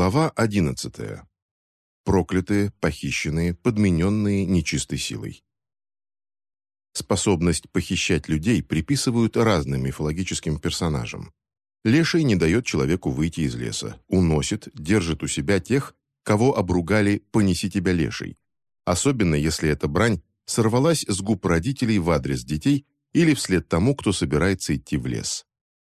Глава 11. Проклятые, похищенные, подмененные нечистой силой. Способность похищать людей приписывают разным мифологическим персонажам. Леший не дает человеку выйти из леса, уносит, держит у себя тех, кого обругали «понеси тебя, леший», особенно если эта брань сорвалась с губ родителей в адрес детей или вслед тому, кто собирается идти в лес.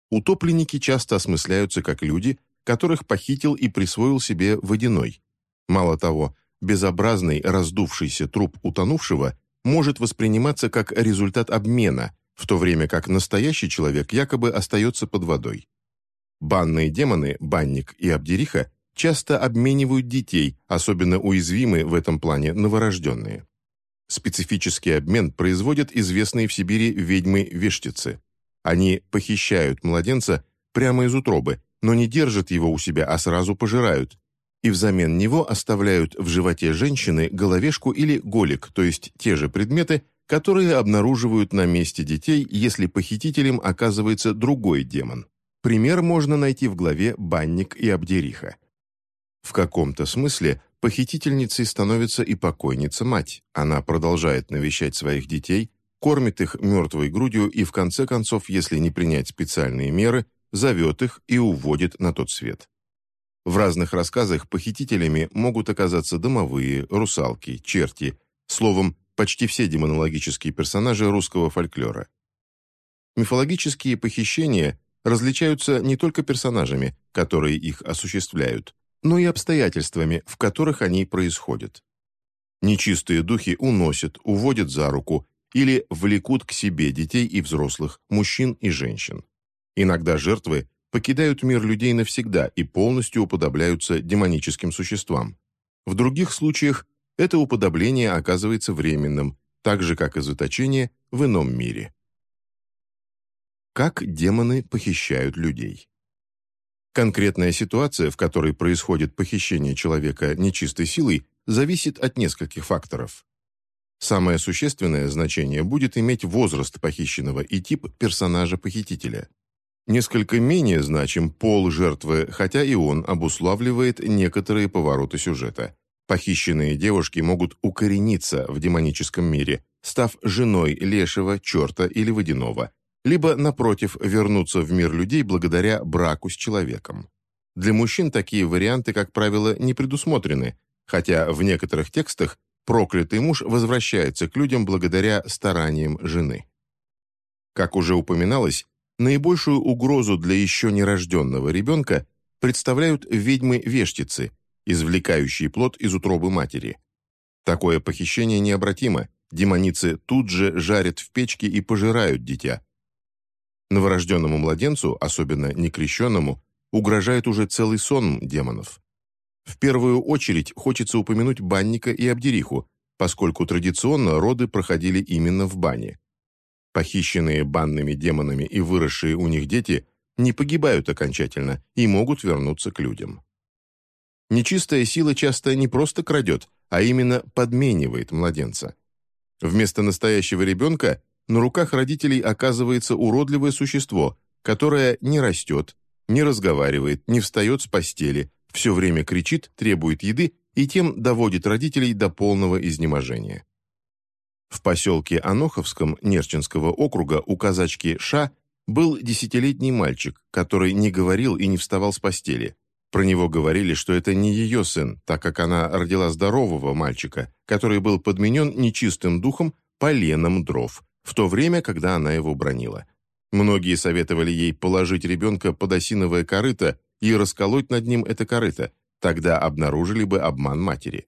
Утопленники часто осмысляются как люди, которых похитил и присвоил себе водяной. Мало того, безобразный раздувшийся труп утонувшего может восприниматься как результат обмена, в то время как настоящий человек якобы остается под водой. Банные демоны, банник и абдериха, часто обменивают детей, особенно уязвимы в этом плане новорожденные. Специфический обмен производят известные в Сибири ведьмы-вештицы. Они похищают младенца прямо из утробы, но не держат его у себя, а сразу пожирают, и взамен него оставляют в животе женщины головешку или голик, то есть те же предметы, которые обнаруживают на месте детей, если похитителем оказывается другой демон. Пример можно найти в главе «Банник и Абдериха». В каком-то смысле похитительницей становится и покойница-мать. Она продолжает навещать своих детей, кормит их мертвой грудью и, в конце концов, если не принять специальные меры, зовет их и уводит на тот свет. В разных рассказах похитителями могут оказаться домовые, русалки, черти, словом, почти все демонологические персонажи русского фольклора. Мифологические похищения различаются не только персонажами, которые их осуществляют, но и обстоятельствами, в которых они происходят. Нечистые духи уносят, уводят за руку или влекут к себе детей и взрослых, мужчин и женщин. Иногда жертвы покидают мир людей навсегда и полностью уподобляются демоническим существам. В других случаях это уподобление оказывается временным, так же, как и заточение в ином мире. Как демоны похищают людей? Конкретная ситуация, в которой происходит похищение человека нечистой силой, зависит от нескольких факторов. Самое существенное значение будет иметь возраст похищенного и тип персонажа-похитителя. Несколько менее значим пол жертвы, хотя и он обуславливает некоторые повороты сюжета. Похищенные девушки могут укорениться в демоническом мире, став женой лешего, черта или водяного, либо, напротив, вернуться в мир людей благодаря браку с человеком. Для мужчин такие варианты, как правило, не предусмотрены, хотя в некоторых текстах проклятый муж возвращается к людям благодаря стараниям жены. Как уже упоминалось, наибольшую угрозу для еще нерожденного ребенка представляют ведьмы-вештицы, извлекающие плод из утробы матери. Такое похищение необратимо, демоницы тут же жарят в печке и пожирают дитя, Новорожденному младенцу, особенно некрещенному, угрожает уже целый сон демонов. В первую очередь хочется упомянуть банника и абдериху, поскольку традиционно роды проходили именно в бане. Похищенные банными демонами и выросшие у них дети не погибают окончательно и могут вернуться к людям. Нечистая сила часто не просто крадет, а именно подменивает младенца. Вместо настоящего ребенка на руках родителей оказывается уродливое существо, которое не растет, не разговаривает, не встает с постели, все время кричит, требует еды и тем доводит родителей до полного изнеможения. В поселке Аноховском Нерчинского округа у казачки Ша был десятилетний мальчик, который не говорил и не вставал с постели. Про него говорили, что это не ее сын, так как она родила здорового мальчика, который был подменен нечистым духом поленом дров, в то время, когда она его бронила. Многие советовали ей положить ребенка под осиновое корыто и расколоть над ним это корыто, тогда обнаружили бы обман матери.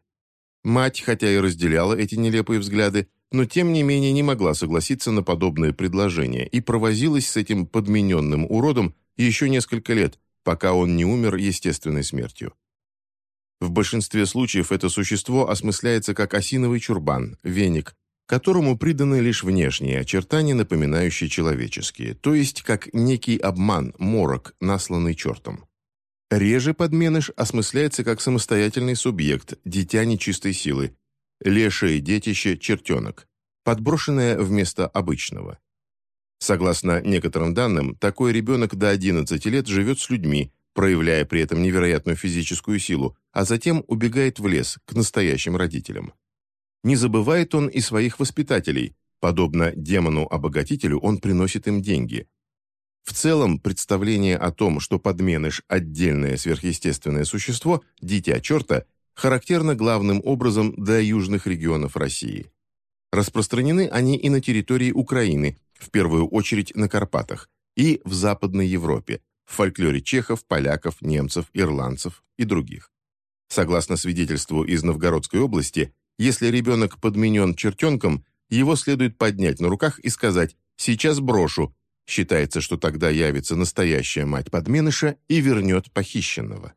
Мать, хотя и разделяла эти нелепые взгляды, но тем не менее не могла согласиться на подобное предложение и провозилась с этим подмененным уродом еще несколько лет, пока он не умер естественной смертью. В большинстве случаев это существо осмысляется как осиновый чурбан, веник, которому приданы лишь внешние очертания, напоминающие человеческие, то есть как некий обман, морок, насланный чертом. Реже подменыш осмысляется как самостоятельный субъект, дитя нечистой силы, лешее детище чертенок, подброшенное вместо обычного. Согласно некоторым данным, такой ребенок до 11 лет живет с людьми, проявляя при этом невероятную физическую силу, а затем убегает в лес к настоящим родителям. Не забывает он и своих воспитателей, подобно демону-обогатителю он приносит им деньги. В целом, представление о том, что подменыш – отдельное сверхъестественное существо, дитя черта, характерно главным образом для южных регионов России. Распространены они и на территории Украины, в первую очередь на Карпатах, и в Западной Европе, в фольклоре чехов, поляков, немцев, ирландцев и других. Согласно свидетельству из Новгородской области, если ребенок подменен чертенком, его следует поднять на руках и сказать «сейчас брошу», считается, что тогда явится настоящая мать подменыша и вернет похищенного.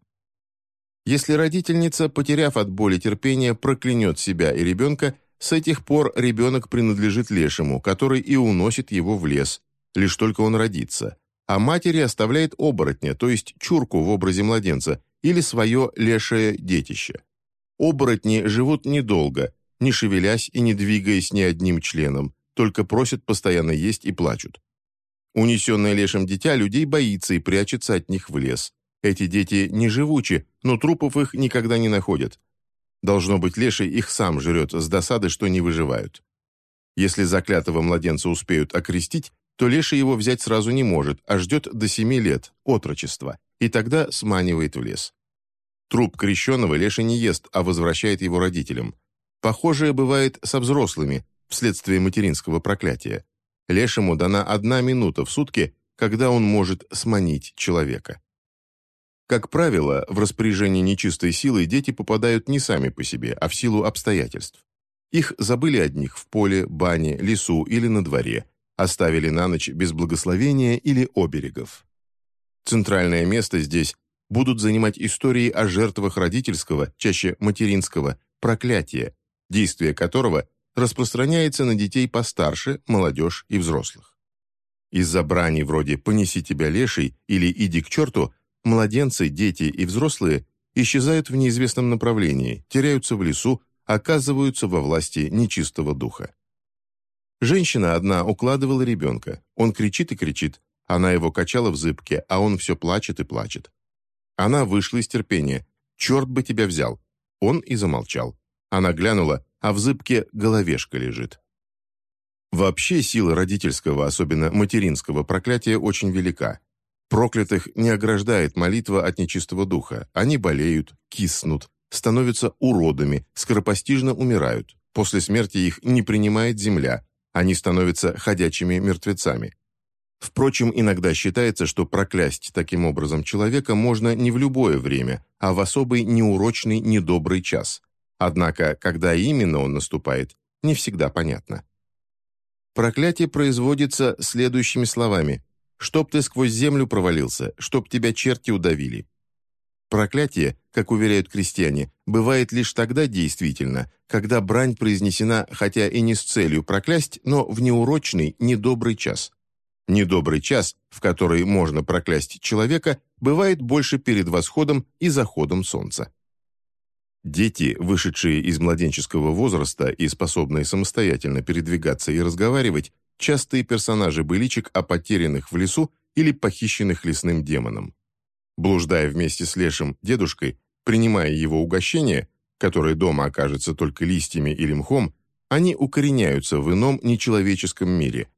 Если родительница, потеряв от боли терпения, проклянет себя и ребенка, с этих пор ребенок принадлежит лешему, который и уносит его в лес, лишь только он родится, а матери оставляет оборотня, то есть чурку в образе младенца, или свое лешее детище. Оборотни живут недолго, не шевелясь и не двигаясь ни одним членом, только просят постоянно есть и плачут. Унесенное лешим дитя людей боится и прячется от них в лес. Эти дети не живучи, но трупов их никогда не находят. Должно быть, леший их сам жрет с досады, что не выживают. Если заклятого младенца успеют окрестить, то леший его взять сразу не может, а ждет до семи лет, отрочества, и тогда сманивает в лес. Труп крещенного леший не ест, а возвращает его родителям. Похожее бывает со взрослыми, вследствие материнского проклятия. Лешему дана одна минута в сутки, когда он может сманить человека. Как правило, в распоряжение нечистой силы дети попадают не сами по себе, а в силу обстоятельств. Их забыли одних в поле, бане, лесу или на дворе, оставили на ночь без благословения или оберегов. Центральное место здесь будут занимать истории о жертвах родительского, чаще материнского, проклятия, действие которого распространяется на детей постарше, молодежь и взрослых. Из-за брани вроде «понеси тебя леший» или «иди к черту» младенцы, дети и взрослые исчезают в неизвестном направлении, теряются в лесу, оказываются во власти нечистого духа. Женщина одна укладывала ребенка. Он кричит и кричит. Она его качала в зыбке, а он все плачет и плачет. Она вышла из терпения. «Черт бы тебя взял!» Он и замолчал. Она глянула, а в зыбке головешка лежит. Вообще сила родительского, особенно материнского проклятия очень велика. Проклятых не ограждает молитва от нечистого духа. Они болеют, киснут, становятся уродами, скоропостижно умирают. После смерти их не принимает земля, они становятся ходячими мертвецами. Впрочем, иногда считается, что проклясть таким образом человека можно не в любое время, а в особый неурочный недобрый час. Однако, когда именно он наступает, не всегда понятно. Проклятие производится следующими словами «Чтоб ты сквозь землю провалился, чтоб тебя черти удавили». Проклятие, как уверяют крестьяне, бывает лишь тогда действительно, когда брань произнесена хотя и не с целью проклясть, но в неурочный, недобрый час. Недобрый час, в который можно проклясть человека, бывает больше перед восходом и заходом солнца. Дети, вышедшие из младенческого возраста и способные самостоятельно передвигаться и разговаривать, частые персонажи быличек о потерянных в лесу или похищенных лесным демоном. Блуждая вместе с лешим дедушкой, принимая его угощение, которое дома окажется только листьями или мхом, они укореняются в ином нечеловеческом мире,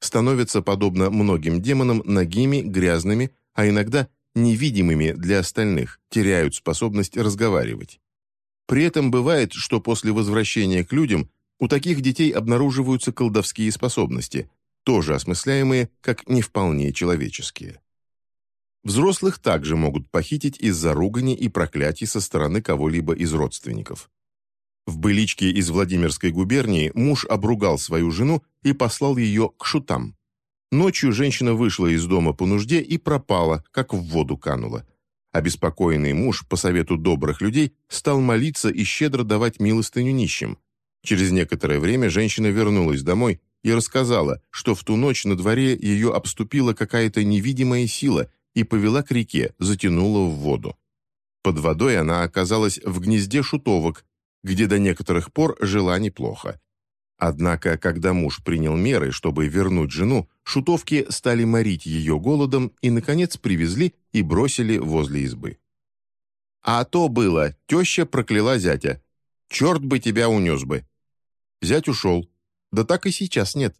становятся, подобно многим демонам, нагими, грязными, а иногда невидимыми для остальных, теряют способность разговаривать. При этом бывает, что после возвращения к людям у таких детей обнаруживаются колдовские способности, тоже осмысляемые как не вполне человеческие. Взрослых также могут похитить из-за ругани и проклятий со стороны кого-либо из родственников. В быличке из Владимирской губернии муж обругал свою жену и послал ее к шутам. Ночью женщина вышла из дома по нужде и пропала, как в воду канула. Обеспокоенный муж, по совету добрых людей, стал молиться и щедро давать милостыню нищим. Через некоторое время женщина вернулась домой и рассказала, что в ту ночь на дворе ее обступила какая-то невидимая сила и повела к реке, затянула в воду. Под водой она оказалась в гнезде шутовок, где до некоторых пор жила неплохо. Однако, когда муж принял меры, чтобы вернуть жену, шутовки стали морить ее голодом и, наконец, привезли и бросили возле избы. А то было, теща прокляла зятя. Черт бы тебя унес бы. Зять ушел. Да так и сейчас нет.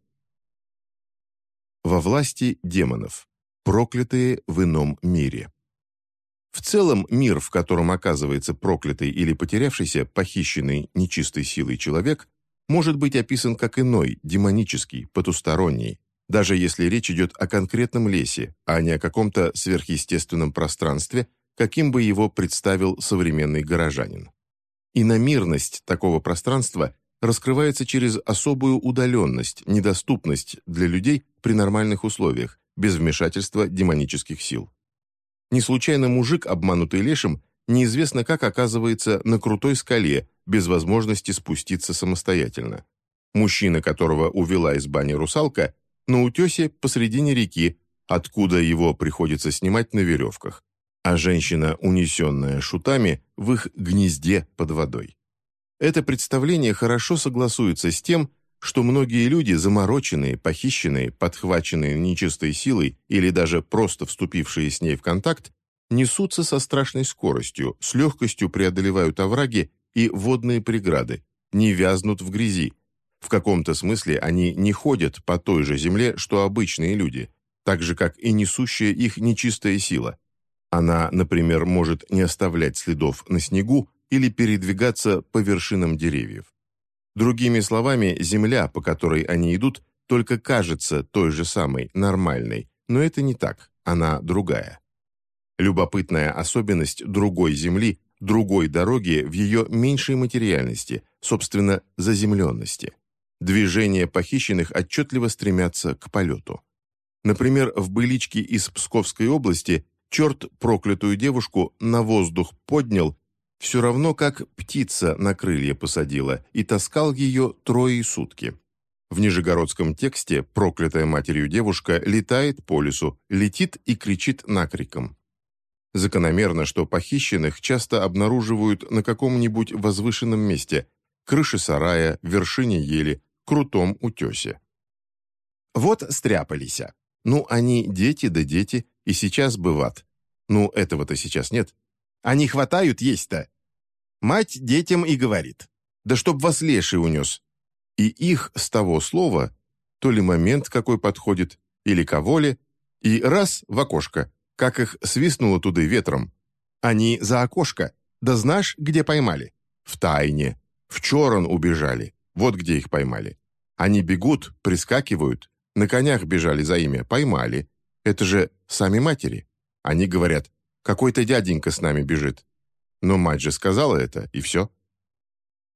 Во власти демонов. Проклятые в ином мире. В целом, мир, в котором оказывается проклятый или потерявшийся, похищенный нечистой силой человек, может быть описан как иной, демонический, потусторонний, даже если речь идет о конкретном лесе, а не о каком-то сверхъестественном пространстве, каким бы его представил современный горожанин. Иномирность такого пространства раскрывается через особую удаленность, недоступность для людей при нормальных условиях, без вмешательства демонических сил. Не случайно мужик, обманутый лешим, неизвестно как оказывается на крутой скале, без возможности спуститься самостоятельно. Мужчина, которого увела из бани русалка, на утесе посредине реки, откуда его приходится снимать на веревках, а женщина, унесенная шутами, в их гнезде под водой. Это представление хорошо согласуется с тем, что многие люди, замороченные, похищенные, подхваченные нечистой силой или даже просто вступившие с ней в контакт, несутся со страшной скоростью, с легкостью преодолевают овраги и водные преграды, не вязнут в грязи. В каком-то смысле они не ходят по той же земле, что обычные люди, так же, как и несущая их нечистая сила. Она, например, может не оставлять следов на снегу или передвигаться по вершинам деревьев. Другими словами, земля, по которой они идут, только кажется той же самой, нормальной, но это не так, она другая. Любопытная особенность другой земли, другой дороги в ее меньшей материальности, собственно, заземленности. Движения похищенных отчетливо стремятся к полету. Например, в быличке из Псковской области черт проклятую девушку на воздух поднял все равно как птица на крылья посадила и таскал ее трое сутки. В нижегородском тексте проклятая матерью девушка летает по лесу, летит и кричит накриком. Закономерно, что похищенных часто обнаруживают на каком-нибудь возвышенном месте – крыше сарая, вершине ели, крутом утесе. Вот стряпались. Ну, они дети да дети, и сейчас быват. Ну, этого-то сейчас нет. Они хватают есть-то. Мать детям и говорит, да чтоб вас леший унес. И их с того слова, то ли момент какой подходит, или кого ли, и раз в окошко, как их свистнуло туда ветром. Они за окошко, да знаешь, где поймали? В тайне. В Чорон убежали, вот где их поймали. Они бегут, прискакивают, на конях бежали за имя, поймали. Это же сами матери. Они говорят, какой-то дяденька с нами бежит. Но мать же сказала это, и все.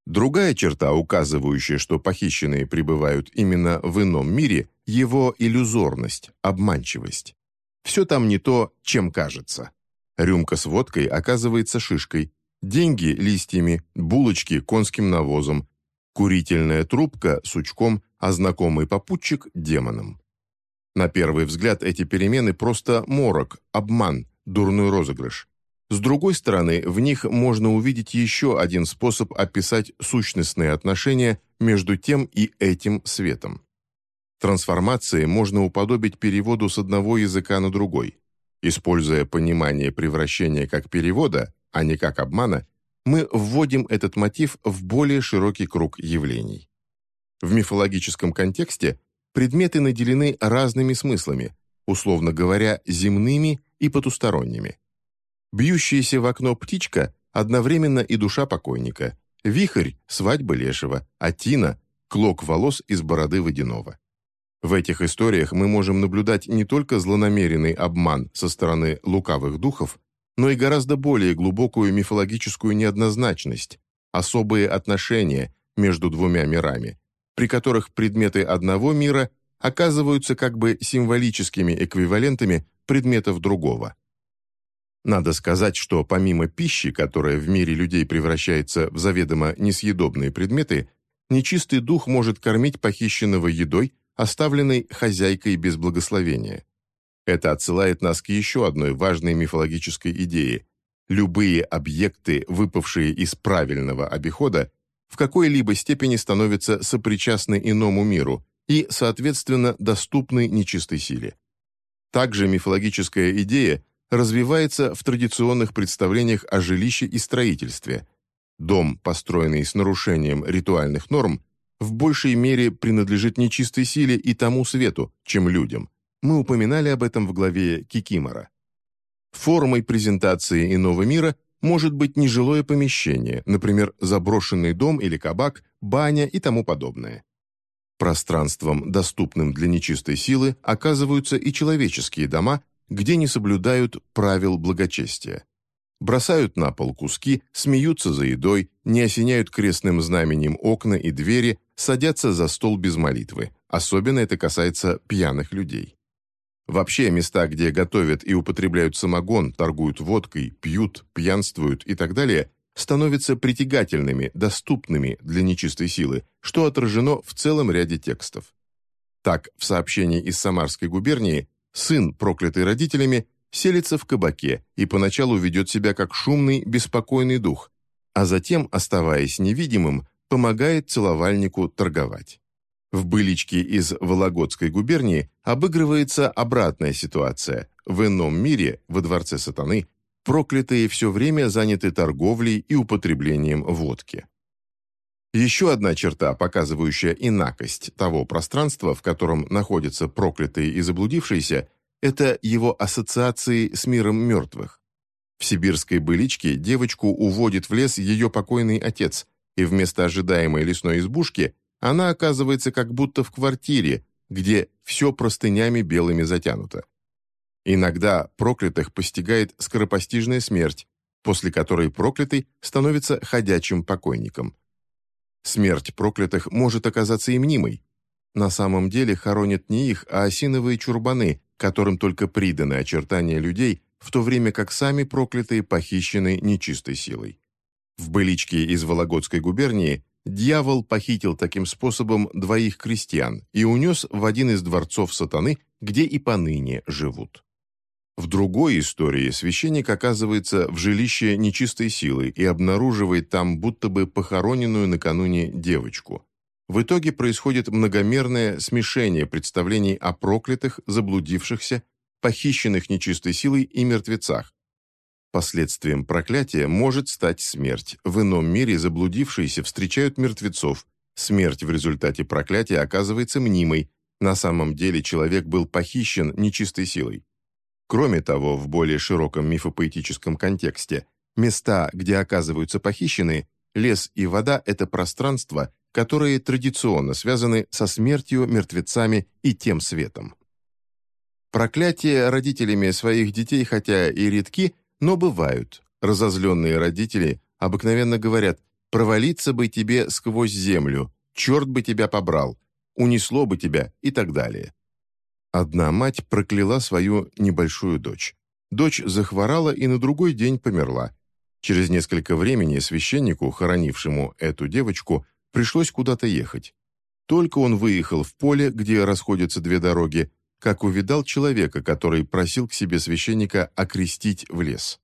Другая черта, указывающая, что похищенные пребывают именно в ином мире, его иллюзорность, обманчивость. Все там не то, чем кажется. Рюмка с водкой оказывается шишкой, деньги – листьями, булочки – конским навозом, курительная трубка – сучком, а знакомый попутчик – демоном. На первый взгляд эти перемены просто морок, обман, дурной розыгрыш. С другой стороны, в них можно увидеть еще один способ описать сущностные отношения между тем и этим светом. Трансформации можно уподобить переводу с одного языка на другой. Используя понимание превращения как перевода, а не как обмана, мы вводим этот мотив в более широкий круг явлений. В мифологическом контексте предметы наделены разными смыслами, условно говоря, земными и потусторонними. Бьющаяся в окно птичка одновременно и душа покойника, вихрь – свадьба лешего, а тина – клок волос из бороды водяного. В этих историях мы можем наблюдать не только злонамеренный обман со стороны лукавых духов, но и гораздо более глубокую мифологическую неоднозначность, особые отношения между двумя мирами, при которых предметы одного мира оказываются как бы символическими эквивалентами предметов другого. Надо сказать, что помимо пищи, которая в мире людей превращается в заведомо несъедобные предметы, нечистый дух может кормить похищенного едой, оставленной хозяйкой без благословения. Это отсылает нас к еще одной важной мифологической идее. Любые объекты, выпавшие из правильного обихода, в какой-либо степени становятся сопричастны иному миру, и, соответственно, доступны нечистой силе. Также мифологическая идея развивается в традиционных представлениях о жилище и строительстве. Дом, построенный с нарушением ритуальных норм, в большей мере принадлежит нечистой силе и тому свету, чем людям. Мы упоминали об этом в главе Кикимора. Формой презентации иного мира может быть нежилое помещение, например, заброшенный дом или кабак, баня и тому подобное. Пространством, доступным для нечистой силы, оказываются и человеческие дома, где не соблюдают правил благочестия. Бросают на пол куски, смеются за едой, не осеняют крестным знаменем окна и двери, садятся за стол без молитвы. Особенно это касается пьяных людей. Вообще, места, где готовят и употребляют самогон, торгуют водкой, пьют, пьянствуют и так далее, становятся притягательными, доступными для нечистой силы, что отражено в целом ряде текстов. Так, в сообщении из Самарской губернии сын, проклятый родителями, селится в кабаке и поначалу ведет себя как шумный, беспокойный дух, а затем, оставаясь невидимым, помогает целовальнику торговать. В «Быличке» из Вологодской губернии обыгрывается обратная ситуация. В ином мире, во дворце сатаны, проклятые все время заняты торговлей и употреблением водки. Еще одна черта, показывающая инакость того пространства, в котором находятся проклятые и заблудившиеся, это его ассоциации с миром мертвых. В сибирской быличке девочку уводит в лес ее покойный отец, и вместо ожидаемой лесной избушки она оказывается как будто в квартире, где все простынями белыми затянуто. Иногда проклятых постигает скоропостижная смерть, после которой проклятый становится ходячим покойником. Смерть проклятых может оказаться и мнимой. На самом деле хоронят не их, а осиновые чурбаны, которым только приданы очертания людей, в то время как сами проклятые похищены нечистой силой. В быличке из Вологодской губернии Дьявол похитил таким способом двоих крестьян и унес в один из дворцов сатаны, где и поныне живут. В другой истории священник оказывается в жилище нечистой силы и обнаруживает там будто бы похороненную накануне девочку. В итоге происходит многомерное смешение представлений о проклятых, заблудившихся, похищенных нечистой силой и мертвецах, Последствием проклятия может стать смерть. В ином мире заблудившиеся встречают мертвецов. Смерть в результате проклятия оказывается мнимой. На самом деле человек был похищен нечистой силой. Кроме того, в более широком мифопоэтическом контексте, места, где оказываются похищенные, лес и вода – это пространства, которые традиционно связаны со смертью, мертвецами и тем светом. Проклятие родителями своих детей, хотя и редки, но бывают. Разозленные родители обыкновенно говорят «провалиться бы тебе сквозь землю», «черт бы тебя побрал», «унесло бы тебя» и так далее. Одна мать прокляла свою небольшую дочь. Дочь захворала и на другой день померла. Через несколько времени священнику, хоронившему эту девочку, пришлось куда-то ехать. Только он выехал в поле, где расходятся две дороги, как увидал человека, который просил к себе священника окрестить в лес.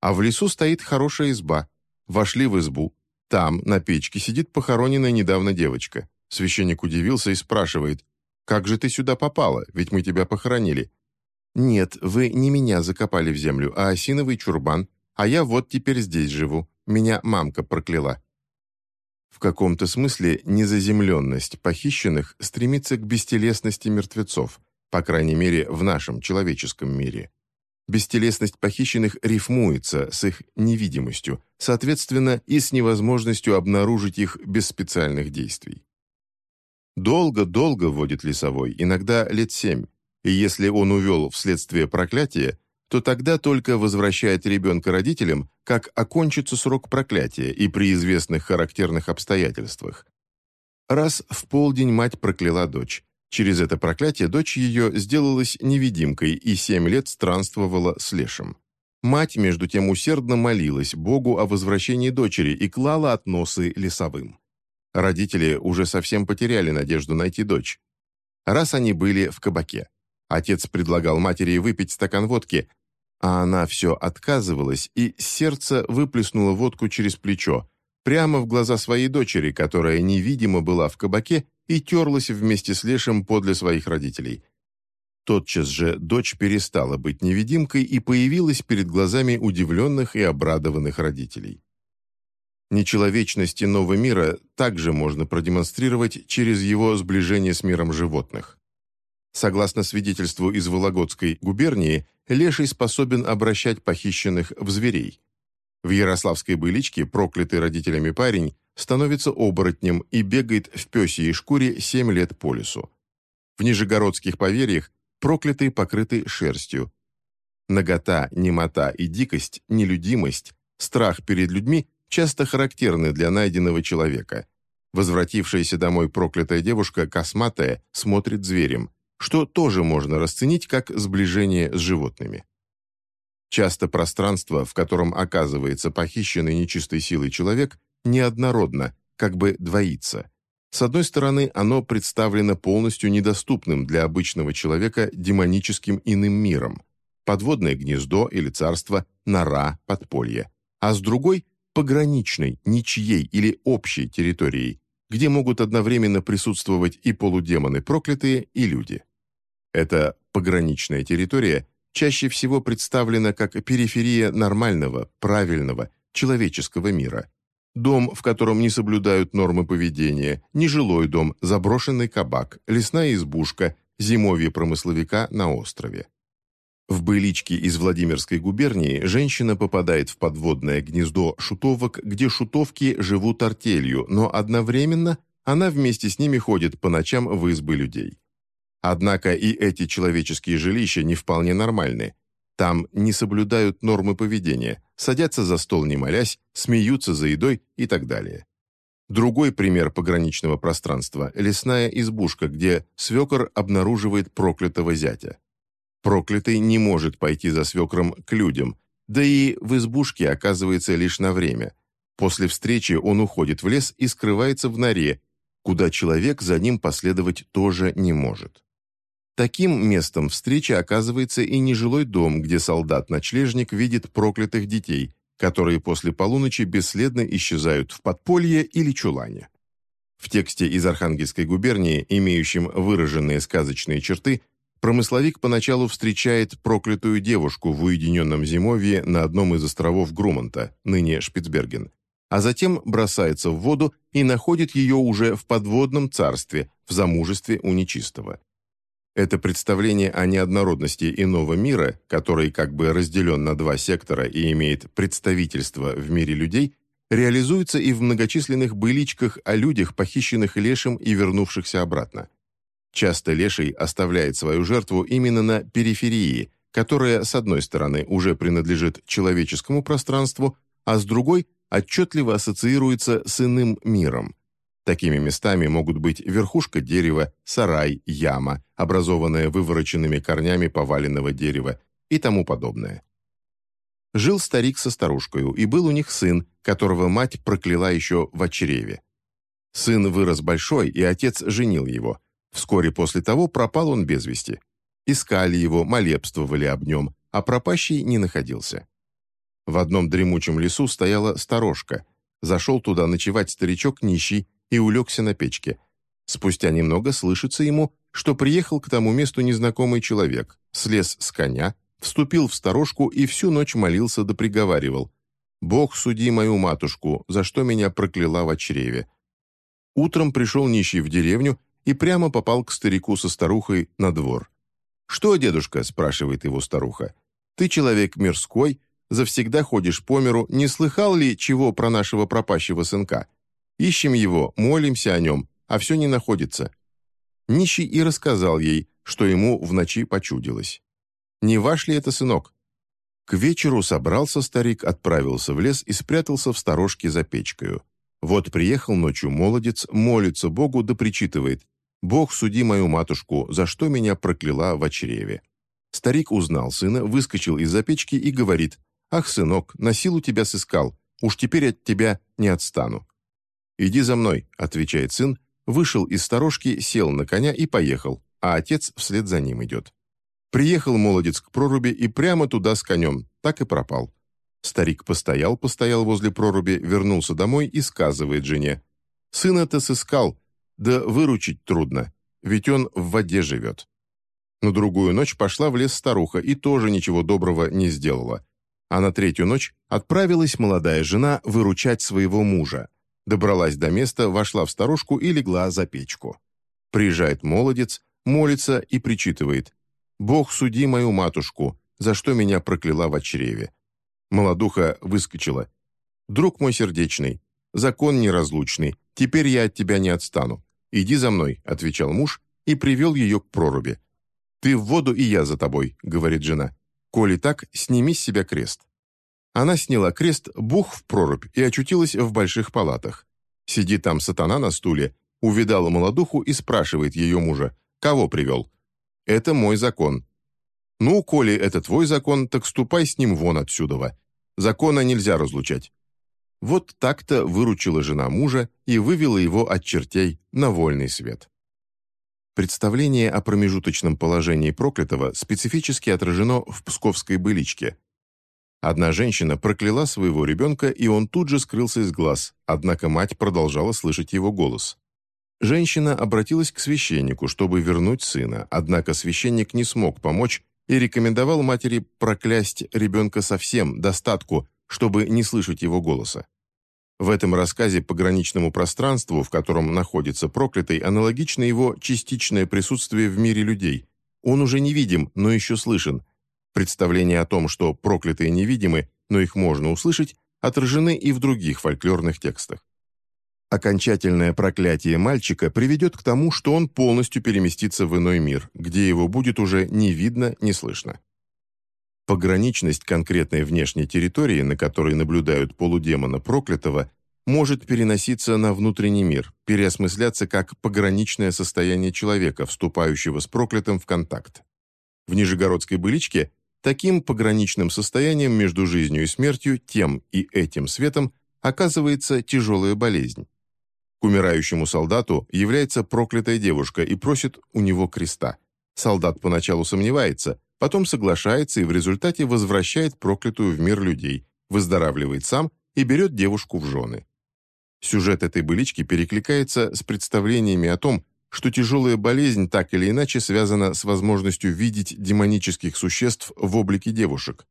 А в лесу стоит хорошая изба. Вошли в избу. Там, на печке, сидит похороненная недавно девочка. Священник удивился и спрашивает, «Как же ты сюда попала? Ведь мы тебя похоронили». «Нет, вы не меня закопали в землю, а осиновый чурбан, а я вот теперь здесь живу. Меня мамка прокляла». В каком-то смысле незаземленность похищенных стремится к бестелесности мертвецов, по крайней мере, в нашем человеческом мире. Бестелесность похищенных рифмуется с их невидимостью, соответственно, и с невозможностью обнаружить их без специальных действий. Долго-долго водит лесовой, иногда лет семь, и если он увел вследствие проклятия, то тогда только возвращает ребенка родителям, как окончится срок проклятия и при известных характерных обстоятельствах. Раз в полдень мать прокляла дочь, Через это проклятие дочь ее сделалась невидимкой и семь лет странствовала с лешим. Мать, между тем, усердно молилась Богу о возвращении дочери и клала относы лесовым. Родители уже совсем потеряли надежду найти дочь. Раз они были в кабаке. Отец предлагал матери выпить стакан водки, а она все отказывалась и сердце выплеснуло водку через плечо, прямо в глаза своей дочери, которая невидимо была в кабаке и терлась вместе с Лешем подле своих родителей. Тотчас же дочь перестала быть невидимкой и появилась перед глазами удивленных и обрадованных родителей. Нечеловечность иного мира также можно продемонстрировать через его сближение с миром животных. Согласно свидетельству из Вологодской губернии, леший способен обращать похищенных в зверей. В Ярославской быличке проклятый родителями парень становится оборотнем и бегает в пёсьей шкуре 7 лет по лесу. В нижегородских поверьях проклятый покрытый шерстью. Нагота, немота и дикость, нелюдимость, страх перед людьми часто характерны для найденного человека. Возвратившаяся домой проклятая девушка, косматая, смотрит зверем, что тоже можно расценить как сближение с животными. Часто пространство, в котором оказывается похищенный нечистой силой человек, неоднородно, как бы двоится. С одной стороны, оно представлено полностью недоступным для обычного человека демоническим иным миром, подводное гнездо или царство, нора, подполье, а с другой пограничной, ничьей или общей территорией, где могут одновременно присутствовать и полудемоны проклятые, и люди. Эта пограничная территория чаще всего представлена как периферия нормального, правильного, человеческого мира. Дом, в котором не соблюдают нормы поведения, нежилой дом, заброшенный кабак, лесная избушка, зимовье промысловика на острове. В быличке из Владимирской губернии женщина попадает в подводное гнездо шутовок, где шутовки живут артелью, но одновременно она вместе с ними ходит по ночам в избы людей. Однако и эти человеческие жилища не вполне нормальны. Там не соблюдают нормы поведения, садятся за стол не молясь, смеются за едой и так далее. Другой пример пограничного пространства – лесная избушка, где свекор обнаруживает проклятого зятя. Проклятый не может пойти за свекром к людям, да и в избушке оказывается лишь на время. После встречи он уходит в лес и скрывается в норе, куда человек за ним последовать тоже не может. Таким местом встречи оказывается и нежилой дом, где солдат-ночлежник видит проклятых детей, которые после полуночи бесследно исчезают в подполье или чулане. В тексте из Архангельской губернии, имеющем выраженные сказочные черты, промысловик поначалу встречает проклятую девушку в уединенном зимовье на одном из островов Груманта, ныне Шпицберген, а затем бросается в воду и находит ее уже в подводном царстве, в замужестве у нечистого. Это представление о неоднородности иного мира, который как бы разделен на два сектора и имеет представительство в мире людей, реализуется и в многочисленных быличках о людях, похищенных лешим и вернувшихся обратно. Часто леший оставляет свою жертву именно на периферии, которая, с одной стороны, уже принадлежит человеческому пространству, а с другой отчетливо ассоциируется с иным миром. Такими местами могут быть верхушка дерева, сарай, яма, образованная вывороченными корнями поваленного дерева и тому подобное. Жил старик со старушкой, и был у них сын, которого мать прокляла еще в очреве. Сын вырос большой, и отец женил его – Вскоре после того пропал он без вести. Искали его, молебствовали об нем, а пропащий не находился. В одном дремучем лесу стояла сторожка. Зашел туда ночевать старичок нищий и улегся на печке. Спустя немного слышится ему, что приехал к тому месту незнакомый человек, слез с коня, вступил в сторожку и всю ночь молился да приговаривал «Бог, суди мою матушку, за что меня прокляла в чреве». Утром пришел нищий в деревню и прямо попал к старику со старухой на двор. «Что, дедушка?» – спрашивает его старуха. «Ты человек мирской, завсегда ходишь по миру, не слыхал ли чего про нашего пропащего сынка? Ищем его, молимся о нем, а все не находится». Нищий и рассказал ей, что ему в ночи почудилось. «Не ваш ли это сынок?» К вечеру собрался старик, отправился в лес и спрятался в сторожке за печкою. Вот приехал ночью молодец, молится Богу да причитывает. Бог, суди мою матушку, за что меня прокляла в чреве». Старик узнал сына, выскочил из-за печки и говорит, «Ах, сынок, на силу тебя сыскал, уж теперь от тебя не отстану». «Иди за мной», — отвечает сын, вышел из сторожки, сел на коня и поехал, а отец вслед за ним идет. Приехал молодец к проруби и прямо туда с конем, так и пропал. Старик постоял-постоял возле проруби, вернулся домой и сказывает жене, «Сына-то сыскал, да выручить трудно, ведь он в воде живет. На другую ночь пошла в лес старуха и тоже ничего доброго не сделала. А на третью ночь отправилась молодая жена выручать своего мужа. Добралась до места, вошла в старушку и легла за печку. Приезжает молодец, молится и причитывает. «Бог, суди мою матушку, за что меня прокляла в чреве». Молодуха выскочила. «Друг мой сердечный, закон неразлучный, теперь я от тебя не отстану. Иди за мной», — отвечал муж и привел ее к проруби. «Ты в воду, и я за тобой», — говорит жена. «Коли так, сними с себя крест». Она сняла крест, бух в прорубь и очутилась в больших палатах. Сидит там сатана на стуле, увидала молодуху и спрашивает ее мужа, «Кого привел?» «Это мой закон». «Ну, коли это твой закон, так ступай с ним вон отсюда. Закона нельзя разлучать». Вот так-то выручила жена мужа и вывела его от чертей на вольный свет. Представление о промежуточном положении проклятого специфически отражено в псковской быличке. Одна женщина прокляла своего ребенка, и он тут же скрылся из глаз, однако мать продолжала слышать его голос. Женщина обратилась к священнику, чтобы вернуть сына, однако священник не смог помочь и рекомендовал матери проклясть ребенка совсем, достатку, чтобы не слышать его голоса. В этом рассказе пограничному пространству, в котором находится проклятый, аналогично его частичное присутствие в мире людей. Он уже не видим, но еще слышен. Представления о том, что проклятые невидимы, но их можно услышать, отражены и в других фольклорных текстах. Окончательное проклятие мальчика приведет к тому, что он полностью переместится в иной мир, где его будет уже не видно, не слышно. Пограничность конкретной внешней территории, на которой наблюдают полудемона проклятого, может переноситься на внутренний мир, переосмысляться как пограничное состояние человека, вступающего с проклятым в контакт. В Нижегородской быличке таким пограничным состоянием между жизнью и смертью, тем и этим светом, оказывается тяжелая болезнь. К умирающему солдату является проклятая девушка и просит у него креста. Солдат поначалу сомневается, потом соглашается и в результате возвращает проклятую в мир людей, выздоравливает сам и берет девушку в жены. Сюжет этой былички перекликается с представлениями о том, что тяжелая болезнь так или иначе связана с возможностью видеть демонических существ в облике девушек.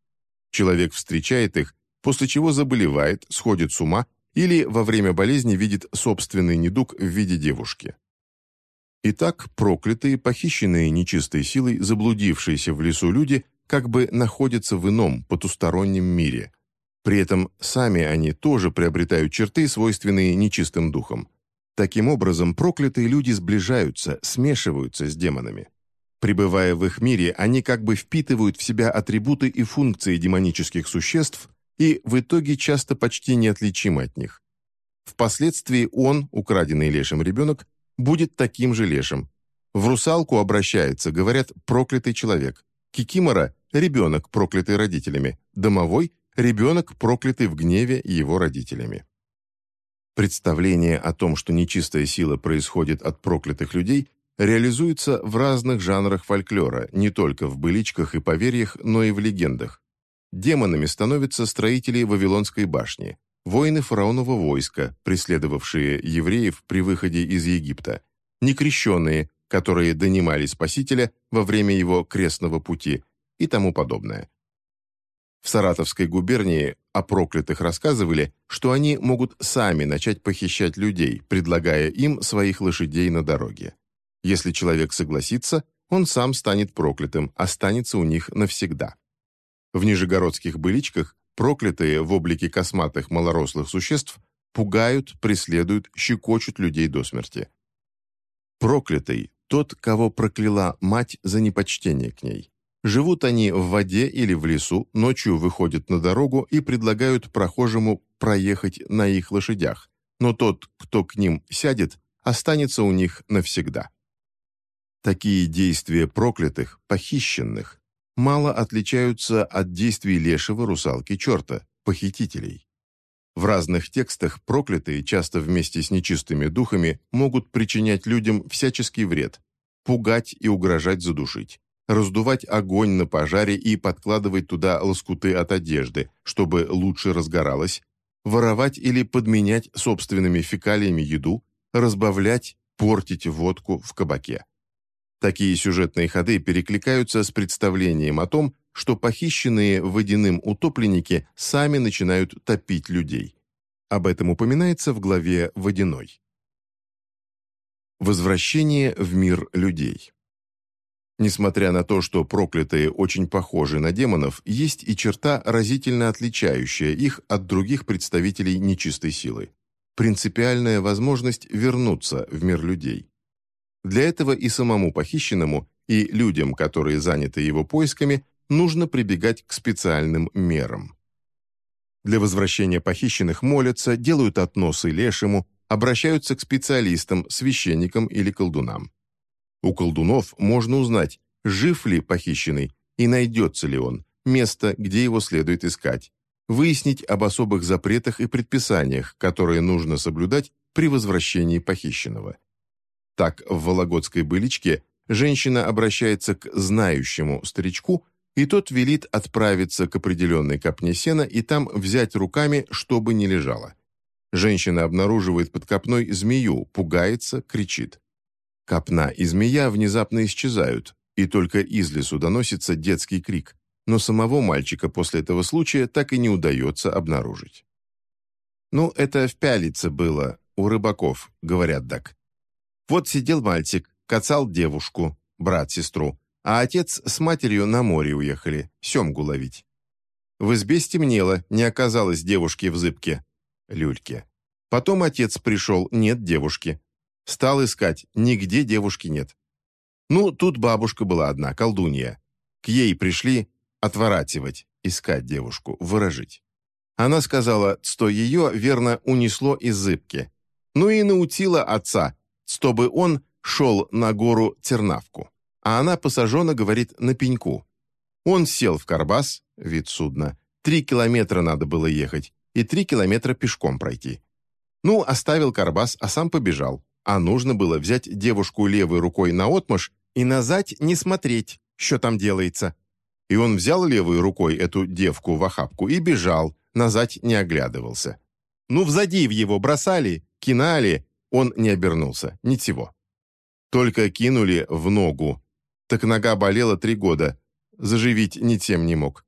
Человек встречает их, после чего заболевает, сходит с ума или во время болезни видит собственный недуг в виде девушки. Итак, проклятые, похищенные нечистой силой, заблудившиеся в лесу люди как бы находятся в ином, потустороннем мире. При этом сами они тоже приобретают черты, свойственные нечистым духам. Таким образом, проклятые люди сближаются, смешиваются с демонами. Пребывая в их мире, они как бы впитывают в себя атрибуты и функции демонических существ и в итоге часто почти неотличимы от них. Впоследствии он, украденный лешим ребенок, будет таким же лешим. В русалку обращается, говорят, проклятый человек. Кикимора – ребенок, проклятый родителями. Домовой – ребенок, проклятый в гневе его родителями. Представление о том, что нечистая сила происходит от проклятых людей, реализуется в разных жанрах фольклора, не только в быличках и поверьях, но и в легендах. Демонами становятся строители Вавилонской башни, воины фараонова войска, преследовавшие евреев при выходе из Египта, некрещенные, которые донимали Спасителя во время его крестного пути и тому подобное. В Саратовской губернии о проклятых рассказывали, что они могут сами начать похищать людей, предлагая им своих лошадей на дороге. Если человек согласится, он сам станет проклятым, останется у них навсегда. В нижегородских быличках проклятые в облике косматых малорослых существ пугают, преследуют, щекочут людей до смерти. Проклятый – тот, кого прокляла мать за непочтение к ней. Живут они в воде или в лесу, ночью выходят на дорогу и предлагают прохожему проехать на их лошадях, но тот, кто к ним сядет, останется у них навсегда. Такие действия проклятых, похищенных, мало отличаются от действий лешего русалки черта, похитителей. В разных текстах проклятые, часто вместе с нечистыми духами, могут причинять людям всяческий вред, пугать и угрожать задушить раздувать огонь на пожаре и подкладывать туда лоскуты от одежды, чтобы лучше разгоралось, воровать или подменять собственными фекалиями еду, разбавлять, портить водку в кабаке. Такие сюжетные ходы перекликаются с представлением о том, что похищенные водяным утопленники сами начинают топить людей. Об этом упоминается в главе «Водяной». Возвращение в мир людей. Несмотря на то, что проклятые очень похожи на демонов, есть и черта, разительно отличающая их от других представителей нечистой силы. Принципиальная возможность вернуться в мир людей. Для этого и самому похищенному, и людям, которые заняты его поисками, нужно прибегать к специальным мерам. Для возвращения похищенных молятся, делают относы лешему, обращаются к специалистам, священникам или колдунам. У колдунов можно узнать, жив ли похищенный и найдется ли он, место, где его следует искать, выяснить об особых запретах и предписаниях, которые нужно соблюдать при возвращении похищенного. Так, в Вологодской быличке женщина обращается к знающему старичку, и тот велит отправиться к определенной копне сена и там взять руками, чтобы не лежало. Женщина обнаруживает под копной змею, пугается, кричит. Копна и змея внезапно исчезают, и только из лесу доносится детский крик, но самого мальчика после этого случая так и не удается обнаружить. «Ну, это в пялице было, у рыбаков», — говорят так. Вот сидел мальчик, кацал девушку, брат-сестру, а отец с матерью на море уехали, семгу ловить. В избе стемнело, не оказалось девушки в зыбке, люльке. Потом отец пришел, нет девушки. Стал искать, нигде девушки нет. Ну, тут бабушка была одна, колдунья. К ей пришли отворачивать, искать девушку, выражить. Она сказала, что ее, верно, унесло из зыбки. Ну и наутила отца, чтобы он шел на гору Тернавку. А она посажена, говорит, на пеньку. Он сел в карбас, вид судна. Три километра надо было ехать, и три километра пешком пройти. Ну, оставил карбас, а сам побежал а нужно было взять девушку левой рукой на отмаш и назад не смотреть, что там делается. И он взял левой рукой эту девку в охапку и бежал, назад не оглядывался. Ну, взади в его бросали, кинали, он не обернулся, ничего. Только кинули в ногу. Так нога болела три года, заживить ни тем не мог.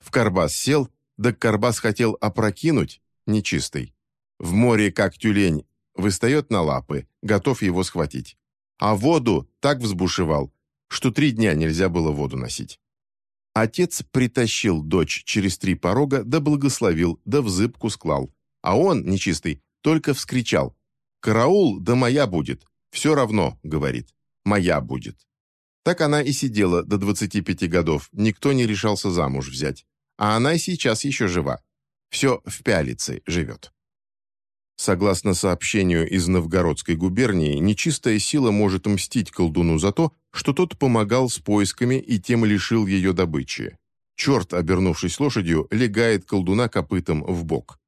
В карбас сел, да карбас хотел опрокинуть, нечистый. В море, как тюлень, Выстает на лапы, готов его схватить. А воду так взбушевал, что три дня нельзя было воду носить. Отец притащил дочь через три порога, да благословил, да в зыбку склал. А он, нечистый, только вскричал. «Караул, да моя будет. Все равно», — говорит, — «моя будет». Так она и сидела до 25 годов, никто не решался замуж взять. А она и сейчас еще жива. Все в пялице живет. Согласно сообщению из Новгородской губернии, нечистая сила может мстить колдуну за то, что тот помогал с поисками и тем лишил ее добычи. Черт, обернувшись лошадью, легает колдуна копытом в бок.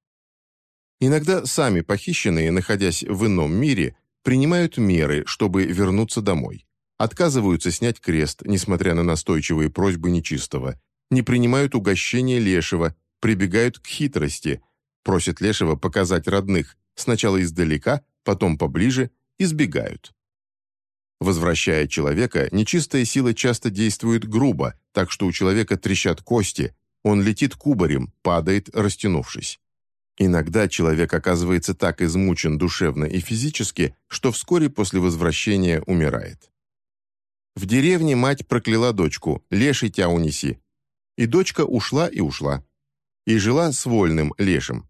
Иногда сами похищенные, находясь в ином мире, принимают меры, чтобы вернуться домой. Отказываются снять крест, несмотря на настойчивые просьбы нечистого, не принимают угощения лешего, прибегают к хитрости – Просят Лешего показать родных, сначала издалека, потом поближе, избегают. Возвращая человека, нечистая сила часто действует грубо, так что у человека трещат кости, он летит кубарем, падает, растянувшись. Иногда человек оказывается так измучен душевно и физически, что вскоре после возвращения умирает. В деревне мать прокляла дочку «Леший тя унеси». И дочка ушла и ушла. И жила с вольным лешим.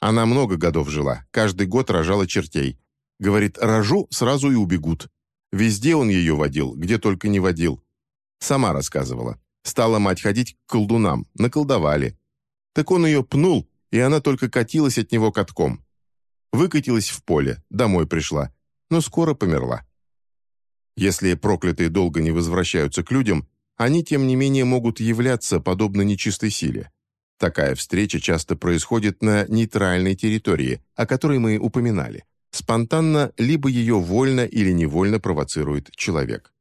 Она много годов жила, каждый год рожала чертей. Говорит, рожу, сразу и убегут. Везде он ее водил, где только не водил. Сама рассказывала. Стала мать ходить к колдунам, наколдовали. Так он ее пнул, и она только катилась от него катком. Выкатилась в поле, домой пришла, но скоро померла. Если проклятые долго не возвращаются к людям, они, тем не менее, могут являться подобно нечистой силе. Такая встреча часто происходит на нейтральной территории, о которой мы упоминали. Спонтанно, либо ее вольно или невольно провоцирует человек.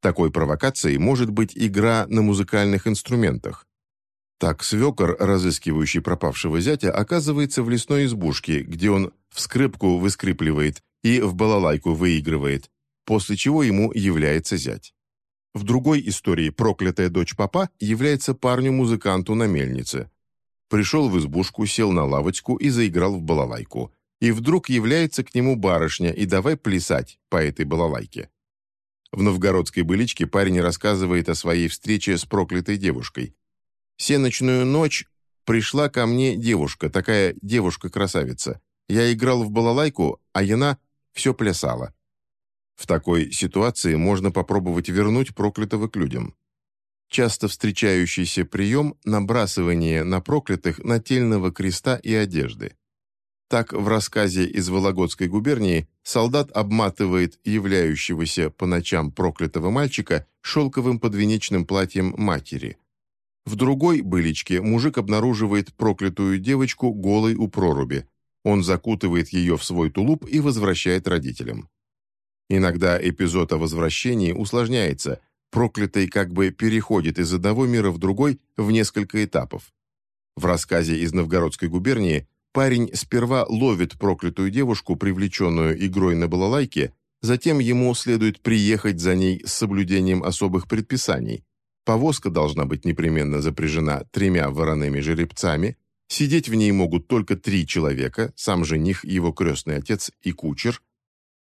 Такой провокацией может быть игра на музыкальных инструментах. Так свекор, разыскивающий пропавшего зятя, оказывается в лесной избушке, где он в скрипку выскрипливает и в балалайку выигрывает, после чего ему является зять. В другой истории проклятая дочь папа является парню-музыканту на мельнице. Пришел в избушку, сел на лавочку и заиграл в балалайку. И вдруг является к нему барышня и давай плясать по этой балалайке. В новгородской быличке парень рассказывает о своей встрече с проклятой девушкой. «Сеночную ночь пришла ко мне девушка, такая девушка-красавица. Я играл в балалайку, а она все плясала. В такой ситуации можно попробовать вернуть проклятого к людям. Часто встречающийся прием – набрасывание на проклятых нательного креста и одежды. Так, в рассказе из Вологодской губернии солдат обматывает являющегося по ночам проклятого мальчика шелковым подвенечным платьем матери. В другой быличке мужик обнаруживает проклятую девочку голой у проруби. Он закутывает ее в свой тулуп и возвращает родителям. Иногда эпизод о возвращении усложняется, проклятый как бы переходит из одного мира в другой в несколько этапов. В рассказе из Новгородской губернии парень сперва ловит проклятую девушку, привлеченную игрой на балалайке, затем ему следует приехать за ней с соблюдением особых предписаний. Повозка должна быть непременно запряжена тремя вороными жеребцами, сидеть в ней могут только три человека, сам жених, его крестный отец и кучер,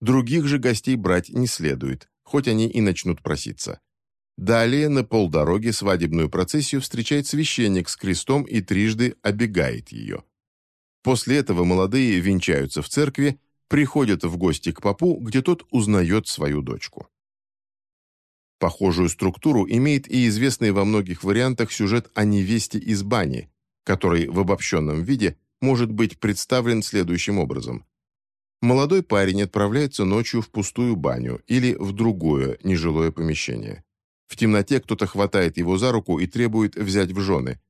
Других же гостей брать не следует, хоть они и начнут проситься. Далее на полдороги свадебную процессию встречает священник с крестом и трижды обегает ее. После этого молодые венчаются в церкви, приходят в гости к попу, где тот узнает свою дочку. Похожую структуру имеет и известный во многих вариантах сюжет о невесте из бани, который в обобщенном виде может быть представлен следующим образом. Молодой парень отправляется ночью в пустую баню или в другое нежилое помещение. В темноте кто-то хватает его за руку и требует взять в жены.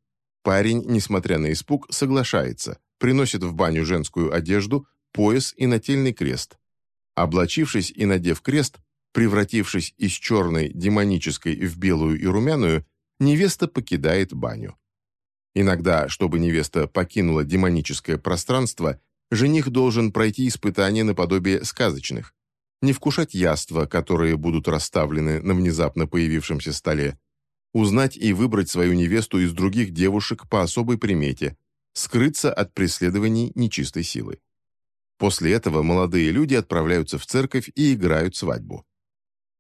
Парень, несмотря на испуг, соглашается, приносит в баню женскую одежду, пояс и нательный крест. Облачившись и надев крест, превратившись из черной демонической в белую и румяную, невеста покидает баню. Иногда, чтобы невеста покинула демоническое пространство, жених должен пройти испытания наподобие сказочных, не вкушать яства, которые будут расставлены на внезапно появившемся столе, узнать и выбрать свою невесту из других девушек по особой примете, скрыться от преследований нечистой силы. После этого молодые люди отправляются в церковь и играют свадьбу.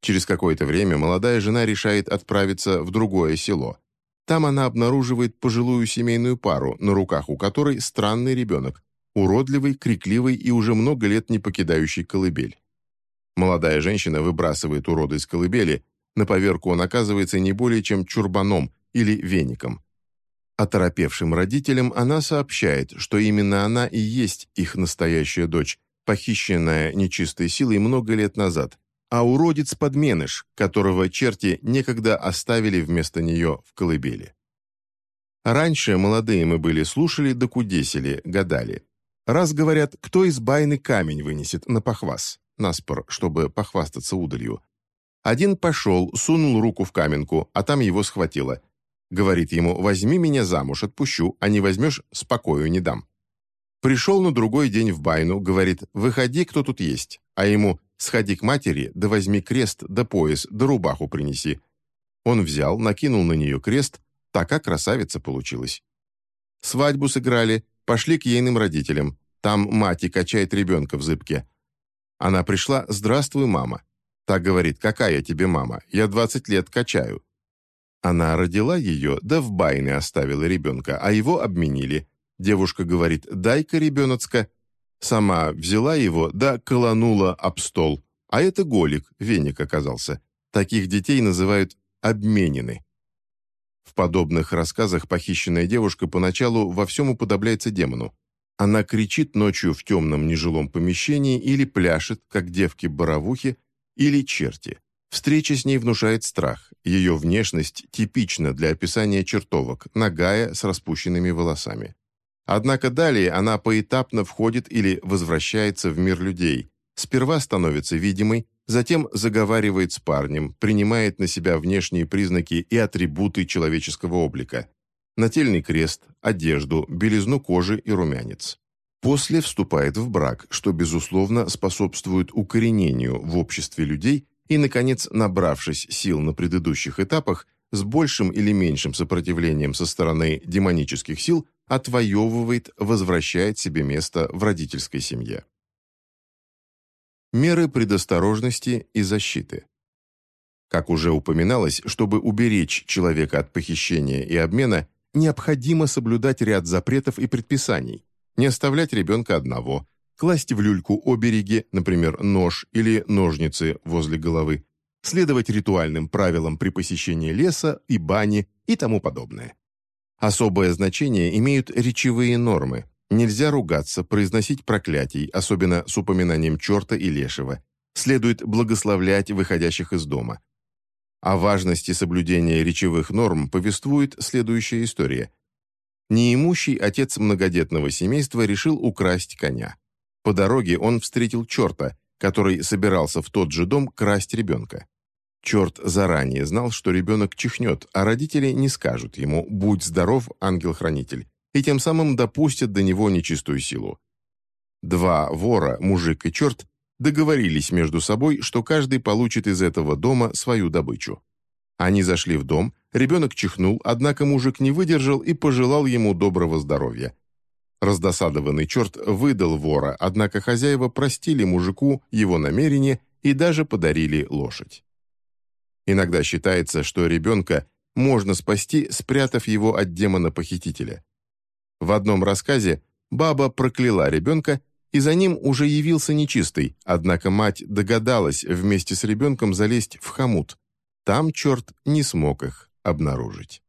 Через какое-то время молодая жена решает отправиться в другое село. Там она обнаруживает пожилую семейную пару, на руках у которой странный ребенок, уродливый, крикливый и уже много лет не покидающий колыбель. Молодая женщина выбрасывает урода из колыбели, на поверку он оказывается не более чем чурбаном или веником. Оторопевшим родителям она сообщает, что именно она и есть их настоящая дочь, похищенная нечистой силой много лет назад, а уродец-подменыш, которого черти некогда оставили вместо нее в колыбели. Раньше молодые мы были слушали да гадали. Раз говорят, кто из байны камень вынесет на похвас, наспор, чтобы похвастаться удалью. Один пошел, сунул руку в каменку, а там его схватило. Говорит ему, возьми меня замуж, отпущу, а не возьмешь, спокою не дам. Пришел на другой день в байну, говорит, выходи, кто тут есть, а ему, сходи к матери, да возьми крест, да пояс, да рубаху принеси. Он взял, накинул на нее крест, такая красавица получилась. Свадьбу сыграли, Пошли к ейным родителям. Там мать и качает ребенка в зыбке. Она пришла «Здравствуй, мама». Так говорит «Какая тебе мама? Я 20 лет качаю». Она родила ее, да в байны оставила ребенка, а его обменили. Девушка говорит «Дай-ка ребеночка». Сама взяла его, да колонула об стол. А это голик, веник оказался. Таких детей называют обменены. В подобных рассказах похищенная девушка поначалу во всем уподобляется демону. Она кричит ночью в темном нежилом помещении или пляшет, как девки-боровухи или черти. Встреча с ней внушает страх. Ее внешность типична для описания чертовок, нагая с распущенными волосами. Однако далее она поэтапно входит или возвращается в мир людей. Сперва становится видимой, Затем заговаривает с парнем, принимает на себя внешние признаки и атрибуты человеческого облика. Нательный крест, одежду, белизну кожи и румянец. После вступает в брак, что, безусловно, способствует укоренению в обществе людей и, наконец, набравшись сил на предыдущих этапах, с большим или меньшим сопротивлением со стороны демонических сил, отвоевывает, возвращает себе место в родительской семье. Меры предосторожности и защиты. Как уже упоминалось, чтобы уберечь человека от похищения и обмена, необходимо соблюдать ряд запретов и предписаний, не оставлять ребенка одного, класть в люльку обереги, например, нож или ножницы возле головы, следовать ритуальным правилам при посещении леса и бани и тому подобное. Особое значение имеют речевые нормы. Нельзя ругаться, произносить проклятий, особенно с упоминанием черта и лешего. Следует благословлять выходящих из дома. О важности соблюдения речевых норм повествует следующая история. Неимущий отец многодетного семейства решил украсть коня. По дороге он встретил черта, который собирался в тот же дом красть ребенка. Черт заранее знал, что ребенок чихнет, а родители не скажут ему «будь здоров, ангел-хранитель», и тем самым допустят до него нечистую силу. Два вора, мужик и черт, договорились между собой, что каждый получит из этого дома свою добычу. Они зашли в дом, ребенок чихнул, однако мужик не выдержал и пожелал ему доброго здоровья. Раздосадованный черт выдал вора, однако хозяева простили мужику его намерение и даже подарили лошадь. Иногда считается, что ребенка можно спасти, спрятав его от демона-похитителя. В одном рассказе баба прокляла ребенка, и за ним уже явился нечистый, однако мать догадалась вместе с ребенком залезть в хомут. Там черт не смог их обнаружить.